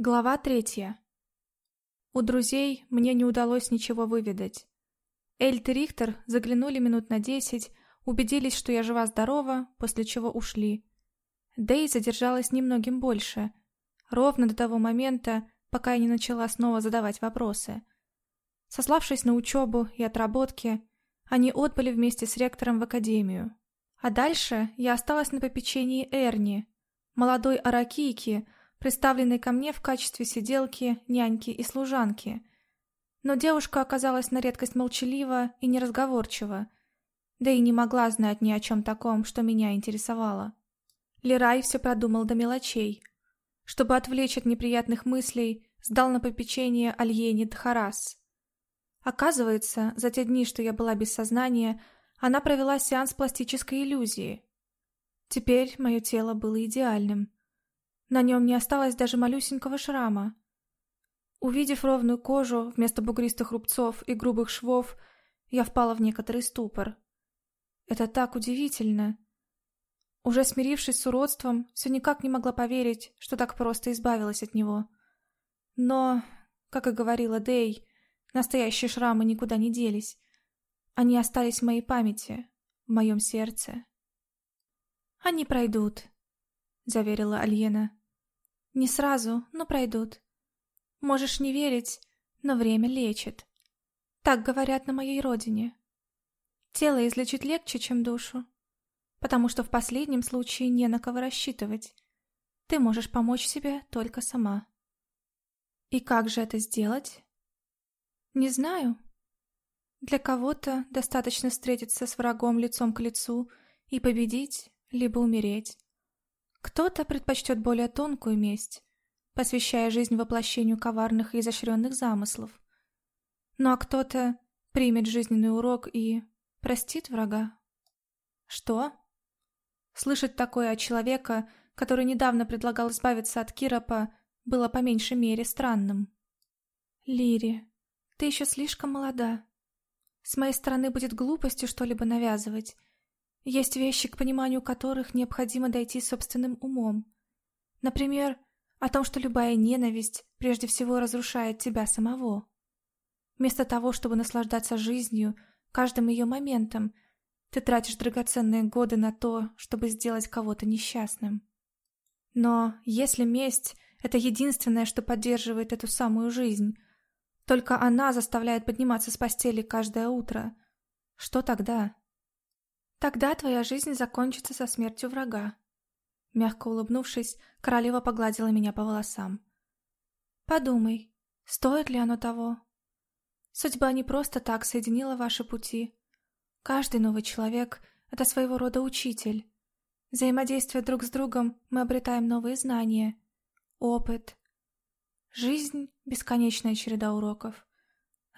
Глава третья. У друзей мне не удалось ничего выведать. Эльт и Рихтер заглянули минут на десять, убедились, что я жива-здорова, после чего ушли. Дэй задержалась немногим больше, ровно до того момента, пока я не начала снова задавать вопросы. Сославшись на учебу и отработки, они отбыли вместе с ректором в академию. А дальше я осталась на попечении Эрни, молодой аракийки, представленной ко мне в качестве сиделки, няньки и служанки. Но девушка оказалась на редкость молчалива и неразговорчива, да и не могла знать ни о чем таком, что меня интересовало. Лерай все продумал до мелочей. Чтобы отвлечь от неприятных мыслей, сдал на попечение Альене Дхарас. Оказывается, за те дни, что я была без сознания, она провела сеанс пластической иллюзии. Теперь мое тело было идеальным. На нем не осталось даже малюсенького шрама. Увидев ровную кожу вместо бугристых рубцов и грубых швов, я впала в некоторый ступор. Это так удивительно. Уже смирившись с уродством, все никак не могла поверить, что так просто избавилась от него. Но, как и говорила Дэй, настоящие шрамы никуда не делись. Они остались в моей памяти, в моем сердце. «Они пройдут», — заверила Альена. Не сразу, но пройдут. Можешь не верить, но время лечит. Так говорят на моей родине. Тело излечить легче, чем душу, потому что в последнем случае не на кого рассчитывать. Ты можешь помочь себе только сама. И как же это сделать? Не знаю. Для кого-то достаточно встретиться с врагом лицом к лицу и победить, либо умереть. Кто-то предпочтет более тонкую месть, посвящая жизнь воплощению коварных и изощренных замыслов. Ну а кто-то примет жизненный урок и простит врага. Что? Слышать такое от человека, который недавно предлагал избавиться от Киропа, было по меньшей мере странным. Лири, ты еще слишком молода. С моей стороны будет глупостью что-либо навязывать, есть вещи, к пониманию которых необходимо дойти собственным умом. Например, о том, что любая ненависть прежде всего разрушает тебя самого. Вместо того, чтобы наслаждаться жизнью, каждым ее моментом, ты тратишь драгоценные годы на то, чтобы сделать кого-то несчастным. Но если месть — это единственное, что поддерживает эту самую жизнь, только она заставляет подниматься с постели каждое утро, что тогда? Тогда твоя жизнь закончится со смертью врага. Мягко улыбнувшись, королева погладила меня по волосам. Подумай, стоит ли оно того? Судьба не просто так соединила ваши пути. Каждый новый человек — это своего рода учитель. Взаимодействуя друг с другом, мы обретаем новые знания, опыт. Жизнь — бесконечная череда уроков.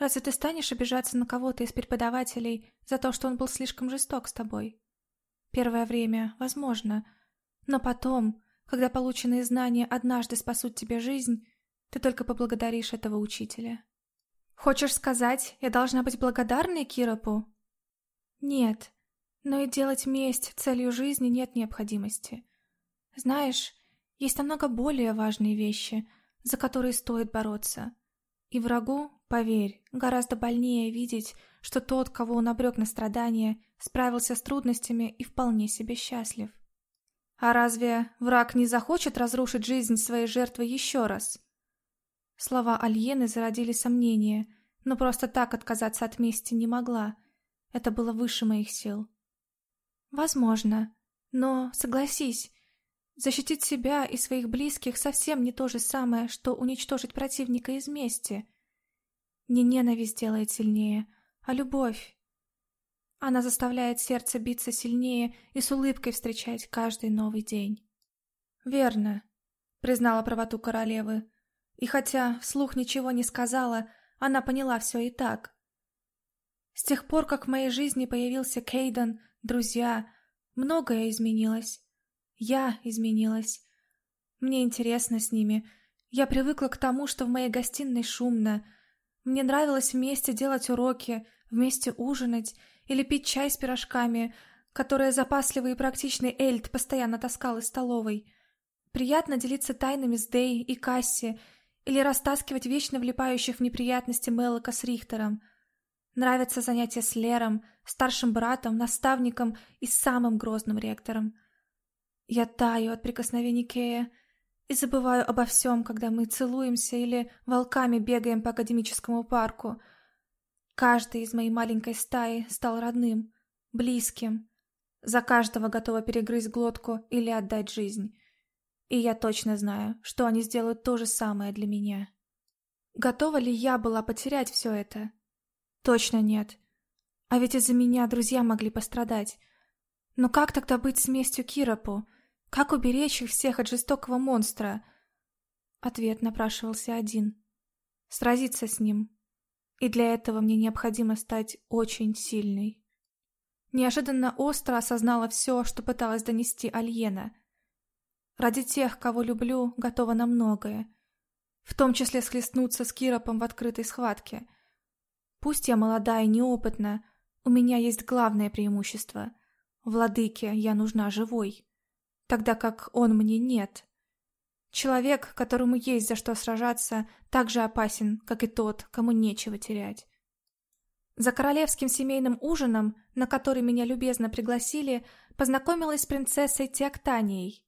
Разве ты станешь обижаться на кого-то из преподавателей за то, что он был слишком жесток с тобой? Первое время, возможно, но потом, когда полученные знания однажды спасут тебе жизнь, ты только поблагодаришь этого учителя. Хочешь сказать, я должна быть благодарной Киропу? Нет, но и делать месть целью жизни нет необходимости. Знаешь, есть намного более важные вещи, за которые стоит бороться. И врагу, поверь, гораздо больнее видеть, что тот, кого он обрек на страдания, справился с трудностями и вполне себе счастлив. А разве враг не захочет разрушить жизнь своей жертвы еще раз? Слова Альены зародили сомнения, но просто так отказаться от мести не могла. Это было выше моих сил. Возможно, но, согласись, Защитить себя и своих близких совсем не то же самое, что уничтожить противника из мести. Не ненависть делает сильнее, а любовь. Она заставляет сердце биться сильнее и с улыбкой встречать каждый новый день. «Верно», — признала правоту королевы. И хотя вслух ничего не сказала, она поняла все и так. С тех пор, как в моей жизни появился Кейден, друзья, многое изменилось. Я изменилась. Мне интересно с ними. Я привыкла к тому, что в моей гостиной шумно. Мне нравилось вместе делать уроки, вместе ужинать или пить чай с пирожками, которые запасливый и практичный Эльд постоянно таскал из столовой. Приятно делиться тайнами с Дэй и Касси или растаскивать вечно влипающих в неприятности Мелока с Рихтером. Нравятся занятия с Лером, старшим братом, наставником и самым грозным ректором. Я таю от прикосновений Кея и забываю обо всем, когда мы целуемся или волками бегаем по академическому парку. Каждый из моей маленькой стаи стал родным, близким. За каждого готова перегрызть глотку или отдать жизнь. И я точно знаю, что они сделают то же самое для меня. Готова ли я была потерять все это? Точно нет. А ведь из-за меня друзья могли пострадать. Но как тогда быть с местью Киропу? Как уберечь их всех от жестокого монстра? Ответ напрашивался один. Сразиться с ним. И для этого мне необходимо стать очень сильной. Неожиданно остро осознала все, что пыталась донести Альена. Ради тех, кого люблю, готова на многое. В том числе схлестнуться с Киропом в открытой схватке. Пусть я молода и неопытна, у меня есть главное преимущество. Владыке я нужна живой. Тогда как он мне нет. Человек, которому есть за что сражаться, так же опасен, как и тот, кому нечего терять. За королевским семейным ужином, на который меня любезно пригласили, познакомилась с принцессой Теоктанией.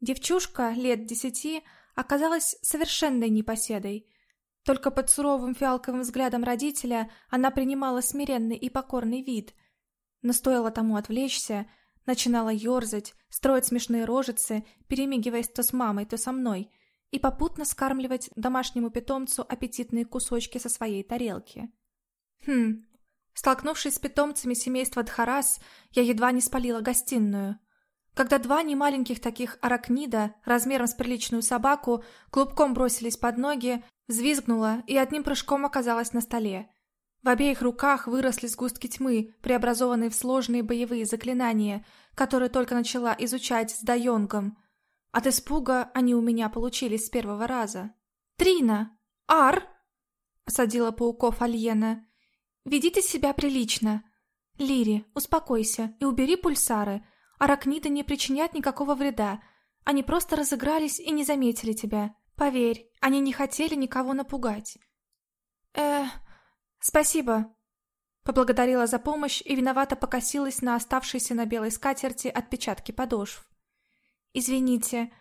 Девчушка лет десяти оказалась совершенной непоседой. Только под суровым фиалковым взглядом родителя она принимала смиренный и покорный вид. Но стоило тому отвлечься, начинала ерзать, строить смешные рожицы, перемигиваясь то с мамой, то со мной, и попутно скармливать домашнему питомцу аппетитные кусочки со своей тарелки. Хм, столкнувшись с питомцами семейства Дхарас, я едва не спалила гостиную – когда два немаленьких таких аракнида, размером с приличную собаку, клубком бросились под ноги, взвизгнула и одним прыжком оказалась на столе. В обеих руках выросли сгустки тьмы, преобразованные в сложные боевые заклинания, которые только начала изучать с Дайонгом. От испуга они у меня получились с первого раза. «Трина! Ар!» — осадила пауков Альена. «Ведите себя прилично. Лири, успокойся и убери пульсары. Аракниды не причинят никакого вреда. Они просто разыгрались и не заметили тебя. Поверь, они не хотели никого напугать. Э, спасибо. Поблагодарила за помощь и виновато покосилась на оставшиеся на белой скатерти отпечатки подошв. Извините,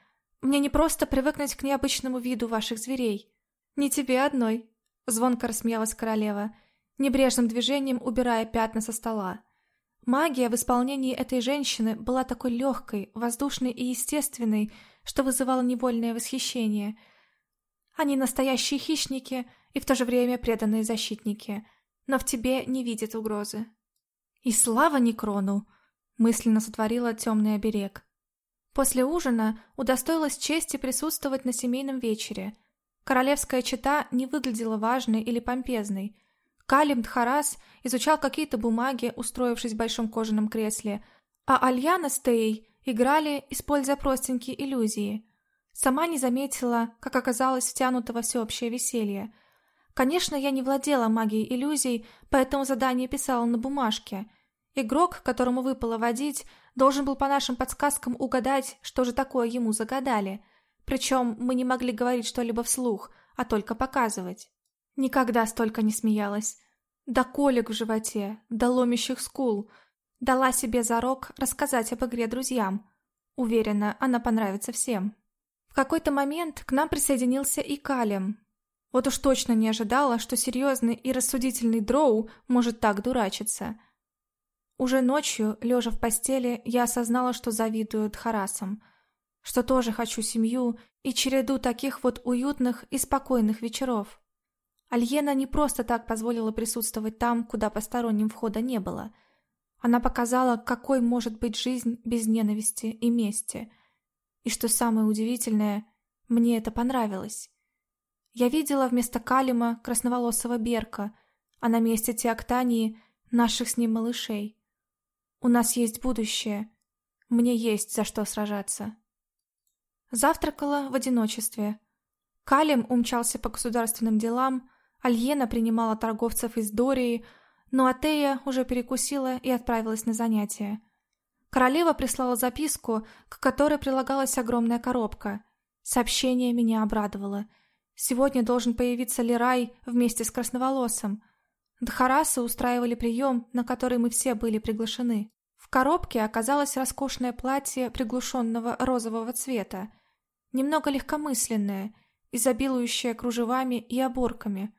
мне не просто привыкнуть к необычному виду ваших зверей. Не тебе одной, звонко рассмеялась королева, небрежным движением убирая пятна со стола. Магия в исполнении этой женщины была такой легкой, воздушной и естественной, что вызывала невольное восхищение. Они настоящие хищники и в то же время преданные защитники, но в тебе не видят угрозы. И слава Некрону! мысленно сотворила темный оберег. После ужина удостоилась чести присутствовать на семейном вечере. Королевская чета не выглядела важной или помпезной, Калим Дхарас изучал какие-то бумаги, устроившись в большом кожаном кресле, а Альяна с Теей играли, используя простенькие иллюзии. Сама не заметила, как оказалось втянуто во всеобщее веселье. Конечно, я не владела магией иллюзий, поэтому задание писала на бумажке. Игрок, которому выпало водить, должен был по нашим подсказкам угадать, что же такое ему загадали. Причем мы не могли говорить что-либо вслух, а только показывать. Никогда столько не смеялась. До колик в животе, до ломящих скул. Дала себе зарок рассказать об игре друзьям. Уверена, она понравится всем. В какой-то момент к нам присоединился и Калем. Вот уж точно не ожидала, что серьезный и рассудительный дроу может так дурачиться. Уже ночью, лежа в постели, я осознала, что завидую Дхарасам, что тоже хочу семью и череду таких вот уютных и спокойных вечеров. Альена не просто так позволила присутствовать там, куда посторонним входа не было. Она показала, какой может быть жизнь без ненависти и мести. И что самое удивительное, мне это понравилось. Я видела вместо Калима красноволосого Берка, а на месте Теоктании наших с ним малышей. У нас есть будущее. Мне есть за что сражаться. Завтракала в одиночестве. Калим умчался по государственным делам, Альена принимала торговцев из Дории, но Атея уже перекусила и отправилась на занятия. Королева прислала записку, к которой прилагалась огромная коробка. Сообщение меня обрадовало. Сегодня должен появиться Лерай вместе с Красноволосым. Дхарасы устраивали прием, на который мы все были приглашены. В коробке оказалось роскошное платье приглушенного розового цвета, немного легкомысленное, изобилующее кружевами и оборками,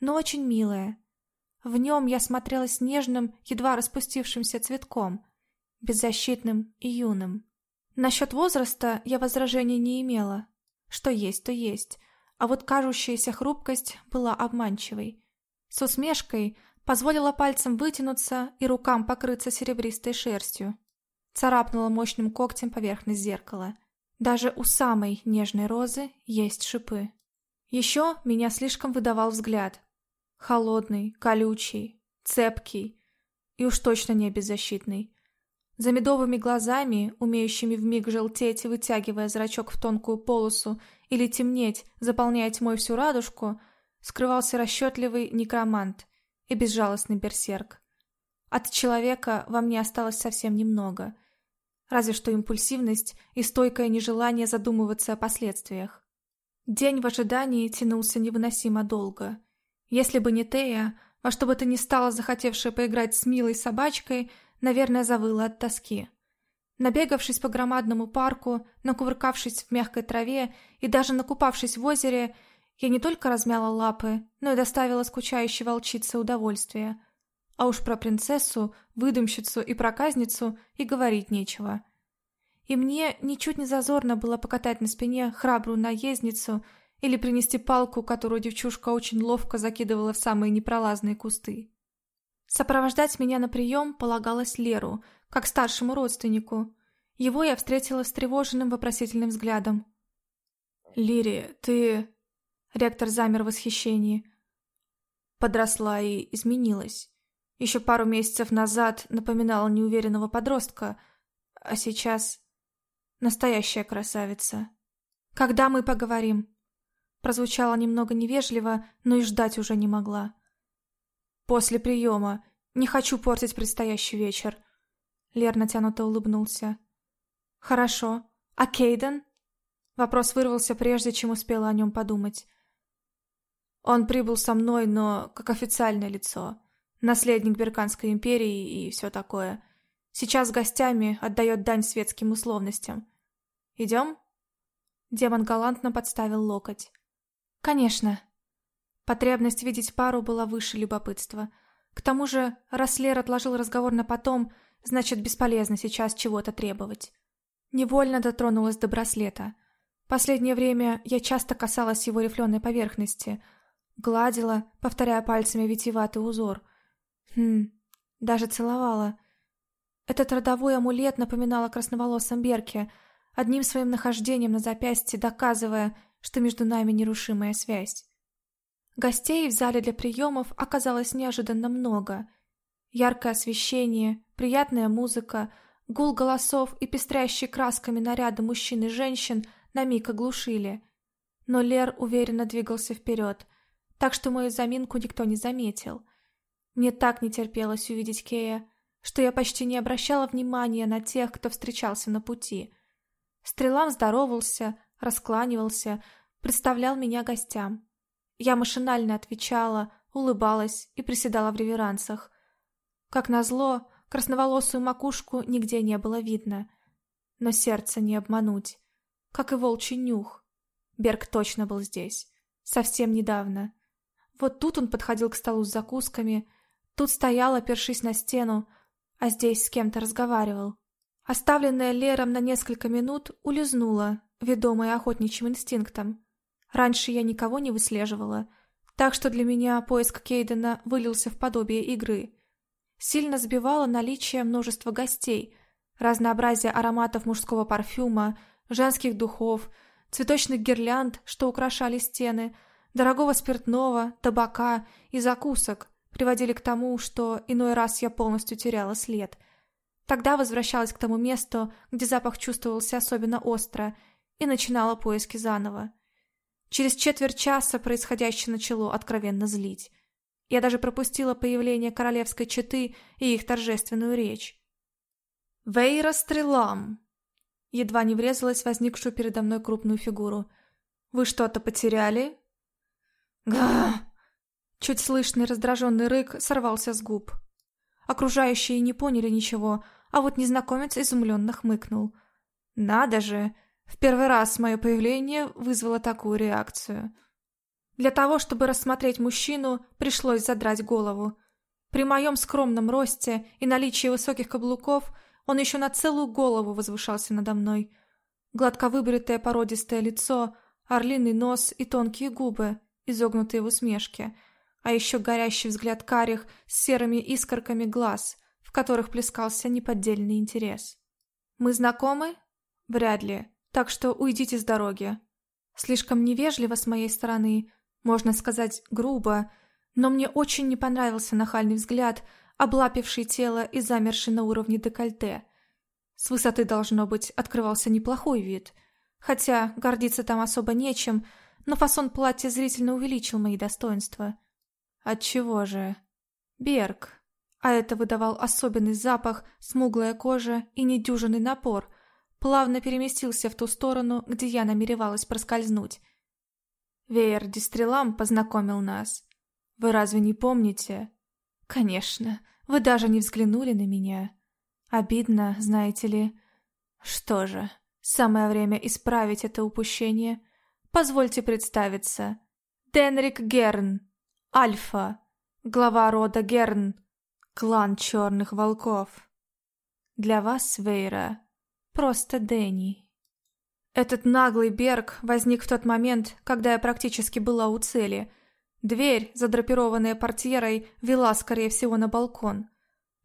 но очень милое. В нем я смотрелась нежным, едва распустившимся цветком, беззащитным и юным. Насчет возраста я возражений не имела. Что есть, то есть. А вот кажущаяся хрупкость была обманчивой. С усмешкой позволила пальцем вытянуться и рукам покрыться серебристой шерстью. Царапнула мощным когтем поверхность зеркала. Даже у самой нежной розы есть шипы. Еще меня слишком выдавал взгляд. Холодный, колючий, цепкий и уж точно не беззащитный. За медовыми глазами, умеющими вмиг желтеть, вытягивая зрачок в тонкую полосу, или темнеть, заполняя тьмой всю радужку, скрывался расчетливый некромант и безжалостный берсерк. От человека во мне осталось совсем немного, разве что импульсивность и стойкое нежелание задумываться о последствиях. День в ожидании тянулся невыносимо долго. Если бы не Тея, во что бы то ни стало захотевшая поиграть с милой собачкой – наверное, завыла от тоски. Набегавшись по громадному парку, накувыркавшись в мягкой траве и даже накупавшись в озере, я не только размяла лапы, но и доставила скучающей волчице удовольствие. А уж про принцессу, выдумщицу и проказницу и говорить нечего. И мне ничуть не зазорно было покатать на спине храбрую наездницу или принести палку, которую девчушка очень ловко закидывала в самые непролазные кусты. Сопровождать меня на прием полагалось Леру, как старшему родственнику. Его я встретила с тревоженным вопросительным взглядом. «Лири, ты...» Ректор замер в восхищении. Подросла и изменилась. Еще пару месяцев назад напоминала неуверенного подростка, а сейчас настоящая красавица. «Когда мы поговорим?» Прозвучало немного невежливо, но и ждать уже не могла. «После приема. Не хочу портить предстоящий вечер». Лер натянуто улыбнулся. «Хорошо. А Кейден?» Вопрос вырвался прежде, чем успела о нем подумать. Он прибыл со мной, но как официальное лицо. Наследник Берканской империи и все такое. Сейчас гостями отдает дань светским условностям. Идем?» Демон галантно подставил локоть. «Конечно». Потребность видеть пару была выше любопытства. К тому же, раз Лер отложил разговор на потом, значит, бесполезно сейчас чего-то требовать. Невольно дотронулась до браслета. Последнее время я часто касалась его рифленой поверхности, гладила, повторяя пальцами витиеватый узор. Хм, даже целовала. Этот родовой амулет напоминал о красноволосом Берке, одним своим нахождением на запястье доказывая, что между нами нерушимая связь. Гостей в зале для приемов оказалось неожиданно много. Яркое освещение, приятная музыка, гул голосов и пестрящие красками наряды мужчин и женщин на миг оглушили. Но Лер уверенно двигался вперед, так что мою заминку никто не заметил. Мне так не терпелось увидеть Кея, что я почти не обращала внимания на тех, кто встречался на пути. Стрелам здоровался, раскланивался, представлял меня гостям. Я машинально отвечала, улыбалась и приседала в реверансах. Как назло, красноволосую макушку нигде не было видно. Но сердце не обмануть. Как и волчий нюх. Берг точно был здесь. Совсем недавно. Вот тут он подходил к столу с закусками, тут стоял, опершись на стену, а здесь с кем-то разговаривал. Оставленная Лером на несколько минут улизнула, ведомая охотничьим инстинктом. Раньше я никого не выслеживала, так что для меня поиск Кейдена вылился в подобие игры. Сильно сбивало наличие множества гостей, разнообразие ароматов мужского парфюма, женских духов, цветочных гирлянд, что украшали стены, дорогого спиртного, табака и закусок приводили к тому, что иной раз я полностью теряла след. Тогда возвращалась к тому месту, где запах чувствовался особенно остро, и начинала поиски заново. Через четверть часа происходящее начало откровенно злить. Я даже пропустила появление королевской четы и их торжественную речь. «Вейра Стрелам!» Едва не врезалась возникшую передо мной крупную фигуру. «Вы что-то потеряли?» «Га!» Чуть слышный раздраженный рык сорвался с губ. Окружающие не поняли ничего, а вот незнакомец изумленно хмыкнул. «Надо же! В первый раз мое появление вызвало такую реакцию». Для того, чтобы рассмотреть мужчину, пришлось задрать голову. При моем скромном росте и наличии высоких каблуков он еще на целую голову возвышался надо мной. Гладко выбритое породистое лицо, орлиный нос и тонкие губы, изогнутые в усмешке, а еще горящий взгляд карих с серыми искорками глаз, в которых плескался неподдельный интерес. «Мы знакомы?» «Вряд ли, так что уйдите с дороги». Слишком невежливо с моей стороны, можно сказать, грубо, но мне очень не понравился нахальный взгляд, облапивший тело и замерший на уровне декольте. С высоты, должно быть, открывался неплохой вид. Хотя гордиться там особо нечем, но фасон платья зрительно увеличил мои достоинства. Отчего же? Берг. А это выдавал особенный запах, смуглая кожа и недюжинный напор. Плавно переместился в ту сторону, где я намеревалась проскользнуть. Веер Дистрелам познакомил нас. Вы разве не помните? Конечно, вы даже не взглянули на меня. Обидно, знаете ли. Что же, самое время исправить это упущение. Позвольте представиться. Денрик Герн, Альфа, глава рода Герн, клан Черных Волков. Для вас, Вейра, просто Дэнни. Этот наглый Берг возник в тот момент, когда я практически была у цели. Дверь, задрапированная портьерой, вела, скорее всего, на балкон.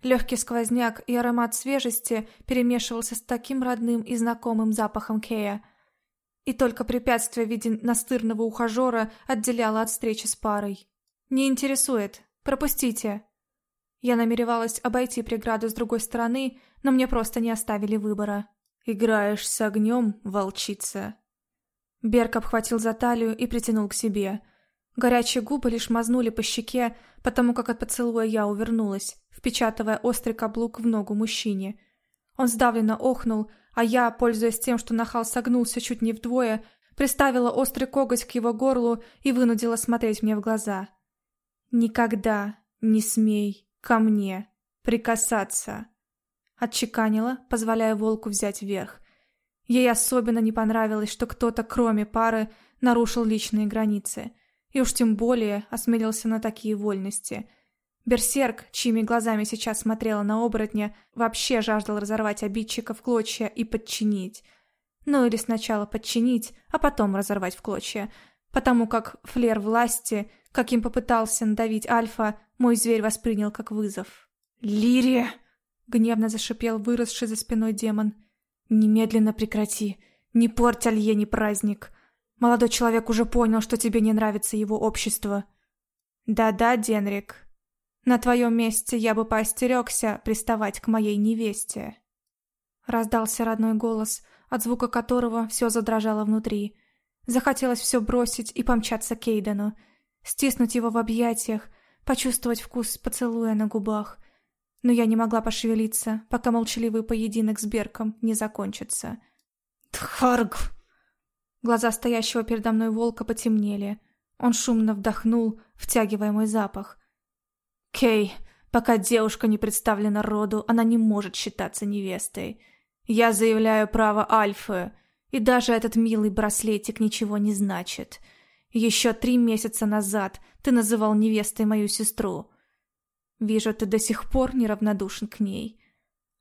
Легкий сквозняк и аромат свежести перемешивался с таким родным и знакомым запахом Кея. И только препятствие в виде настырного ухажера отделяло от встречи с парой. «Не интересует. Пропустите». Я намеревалась обойти преграду с другой стороны, но мне просто не оставили выбора. «Играешь с огнем, волчица?» Берг обхватил за талию и притянул к себе. Горячие губы лишь мазнули по щеке, потому как от поцелуя я увернулась, впечатывая острый каблук в ногу мужчине. Он сдавленно охнул, а я, пользуясь тем, что нахал согнулся чуть не вдвое, приставила острый коготь к его горлу и вынудила смотреть мне в глаза. «Никогда не смей ко мне прикасаться!» Отчеканила, позволяя волку взять верх. Ей особенно не понравилось, что кто-то, кроме пары, нарушил личные границы. И уж тем более осмелился на такие вольности. Берсерк, чьими глазами сейчас смотрела на оборотня, вообще жаждал разорвать обидчика в клочья и подчинить. Ну или сначала подчинить, а потом разорвать в клочья. Потому как флер власти, каким попытался надавить Альфа, мой зверь воспринял как вызов. «Лирия!» Гневно зашипел выросший за спиной демон. «Немедленно прекрати! Не порть Альене праздник! Молодой человек уже понял, что тебе не нравится его общество!» «Да-да, Денрик. На твоем месте я бы поостерегся приставать к моей невесте!» Раздался родной голос, от звука которого все задрожало внутри. Захотелось все бросить и помчаться к Кейдену, стиснуть его в объятиях, почувствовать вкус поцелуя на губах, но я не могла пошевелиться, пока молчаливый поединок с Берком не закончится. «Тхарг!» Глаза стоящего передо мной волка потемнели. Он шумно вдохнул, втягивая мой запах. «Кей, пока девушка не представлена роду, она не может считаться невестой. Я заявляю право Альфы, и даже этот милый браслетик ничего не значит. Еще три месяца назад ты называл невестой мою сестру. Вижу, ты до сих пор неравнодушен к ней.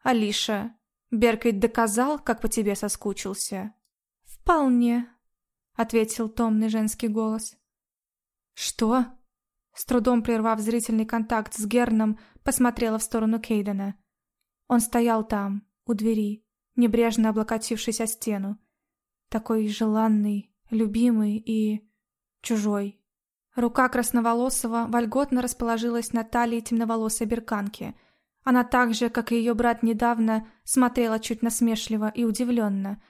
Алиша, Берк ведь доказал, как по тебе соскучился. Вполне, ответил томный женский голос. Что? С трудом прервав зрительный контакт с Герном, посмотрела в сторону Кейдена. Он стоял там, у двери, небрежно облокотившись о стену. Такой желанный, любимый и... чужой. Рука красноволосого вольготно расположилась на талии темноволосой берканки. Она так же, как и ее брат недавно, смотрела чуть насмешливо и удивленно.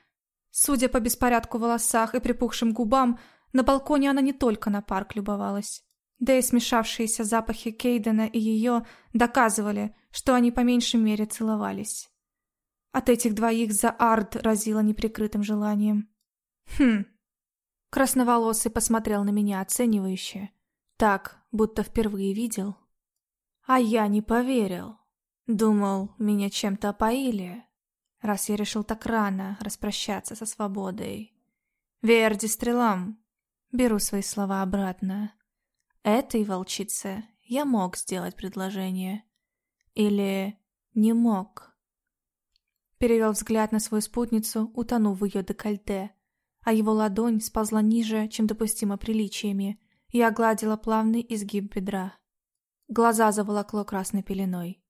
Судя по беспорядку в волосах и припухшим губам, на балконе она не только на парк любовалась. Да и смешавшиеся запахи Кейдена и ее доказывали, что они по меньшей мере целовались. От этих двоих за арт разило неприкрытым желанием. Хм. Красноволосый посмотрел на меня оценивающе. Так, будто впервые видел. А я не поверил. Думал, меня чем-то опоили, раз я решил так рано распрощаться со свободой. Верди стрелам. Беру свои слова обратно. Этой волчице я мог сделать предложение. Или не мог. Перевел взгляд на свою спутницу, утонув в ее декольте, а его ладонь сползла ниже, чем допустимо приличиями, и огладила плавный изгиб бедра. Глаза заволокло красной пеленой.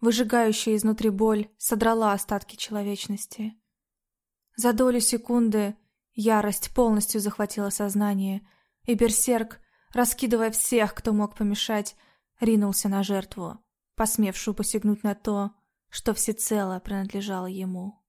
Выжигающая изнутри боль содрала остатки человечности. За долю секунды ярость полностью захватила сознание, и берсерк, раскидывая всех, кто мог помешать, ринулся на жертву, посмевшую посягнуть на то, что всецело принадлежало ему.